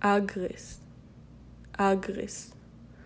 Agres. Agres.